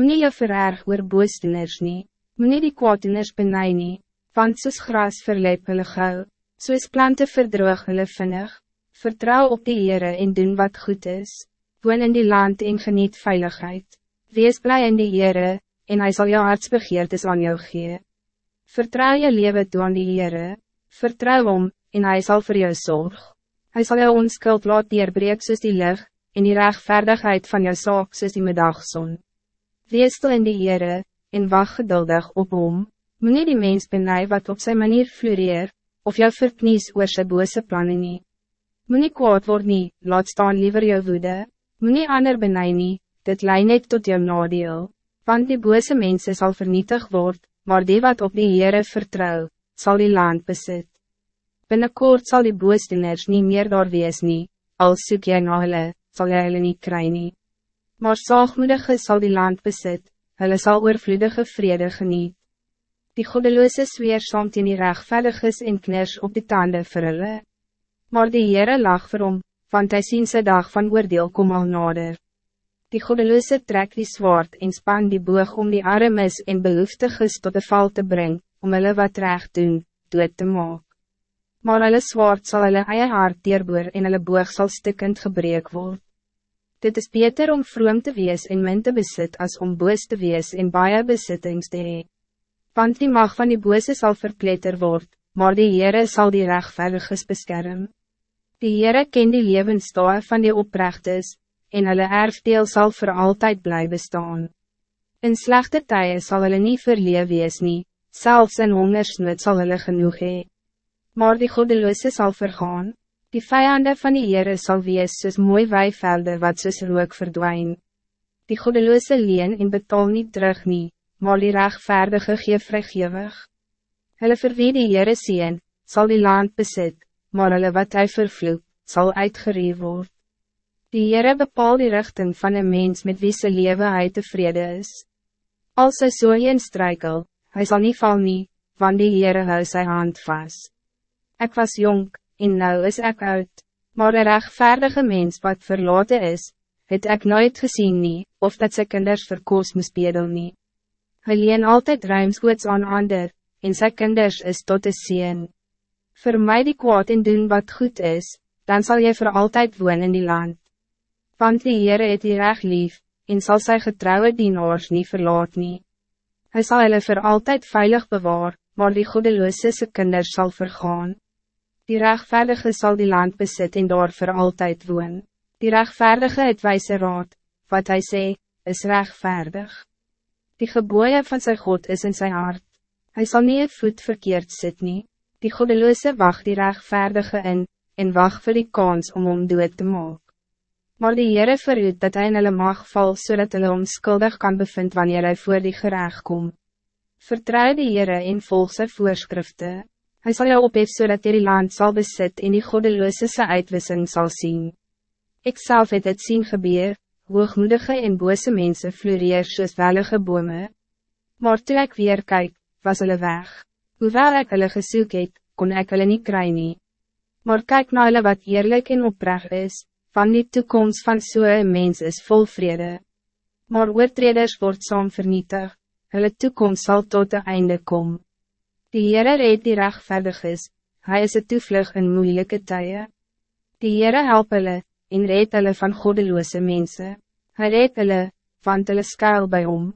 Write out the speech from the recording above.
Meneer je vererg oor boosdoeners nie, meneer die kwaaddoeners benij nie, want soos gras verleep hulle gauw, soos plante verdroog hulle vinnig, vertrouw op die Heere en doen wat goed is, woon in die land en geniet veiligheid, wees blij in die Heere, en hij zal jou hartsbegeertes aan jou gee. Vertrouw je leven toe aan die Heere, vertrouw om, en hij zal voor jou zorg. Hij zal jou onskuld laat dierbreek soos die lig, en die rechtvaardigheid van jou saak soos die middagzon. Wees stil in die Heere, en wacht geduldig op hom, moet nie die mens benij wat op zijn manier floreer, of jou verknies oor sy bose plannen nie. Moet nie kwaad word nie, laat staan liever jou woede, moet nie ander benij nie, dit lei net tot jou nadeel, want die bose mensen zal vernietig worden, maar die wat op die Heere vertrouw, zal die land besit. Binnenkort zal die boosdoeners niet meer daar wees nie, al soek jy na hulle, sal jy hulle nie kry nie. Maar zaagmoedige zal die land besit, hulle sal oorvloedige vrede geniet. Die goddeloze zweer samt in die rechtvaardiges en kners op die tanden vir hulle. Maar die Heere lag vir hom, want hy sien sy dag van oordeel kom al nader. Die goddeloze trek die zwaard en span die boog om die armes en behoeftiges tot de val te brengen, om hulle wat recht doen, dood te maak. Maar hulle zwaard zal hulle eie hart deurboor en hulle boog sal stikkend gebreek word. Dit is beter om vroom te wees en min te besit as om boos te wees en baie besittings te hee. Want die mag van die bose zal verpletter word, maar die Heere zal die rechtvaardiges beschermen. Die Heere ken die levensdae van die oprechtes, en hulle erfdeel zal voor altijd blijven staan. In slechte tijden zal hulle niet verleef wees nie, selfs in hongersnood sal hulle genoeg hee. Maar die goddeloze zal vergaan, die vijanden van die Heere sal wees soos mooi weivelde wat soos rook verdwijn. Die goddeloze leen en betaal niet terug nie, maar die rechtvaardige gee vrygewig. Hulle vir wie die Heere sien, sal die land besit, maar hulle wat hy vervloek, sal uitgereef word. Die Heere bepaal die richting van een mens met wie sy leven hy tevrede is. Als hy so een strijkel, hy sal nie val nie, want die Heere hou sy hand vast. Ik was jong, en nou is ik oud, maar een rechtvaardige mens wat verlaten is, het ik nooit gezien nie, of dat sy kinders verkoos moes bedel nie. Hy leen altyd ruimsgoods aan ander, en sy kinders is tot de sien. Voor mij die kwaad en doen wat goed is, dan zal je voor altijd wonen in die land want die Heere het die recht lief, en zal sy getrouwe dienaars niet verlaat nie. Hy sal hulle voor altijd veilig bewaar, maar die goedeloose se kinders sal vergaan. Die rechtvaardige zal die land besit en daar voor altijd woon. Die rechtvaardige het wijze raad, wat hij sê, is rechtvaardig. Die geboeien van zijn God is in zijn hart. Hij zal niet het voet verkeerd nie. Die goedeloose wacht die rechtvaardige in, en wacht voor die kans om om dood te maken. Maar die Heere verhoed dat hy in hulle mag val, zodat so hulle onskuldig kan bevind wanneer hij voor die gerecht kom. Vertrouw die Heere en volg sy voorskrifte. Hy sal jou ophef so dat die land zal besit en die goddeloose sy uitwissing sal zien. Ik zelf het het zien gebeur, hoogmoedige en bose mensen floreer soos wellige bome. Maar toe ek weer kyk, was hulle weg. Hoewel ek hulle gesoek het, kon ek hulle nie kry nie. Maar kyk na hulle wat eerlijk en oprecht is, van die toekomst van zo'n so mens is vol vrede. Maar oortreders wordt saam vernietig, hulle toekomst zal tot de einde komen. Die Heere red die rechtvaardig is, hy is een toevlug in moeilijke tijden. Die Heere help hulle, en red hulle van goddeloze mensen. Hij red hulle, want hulle skuil bij om.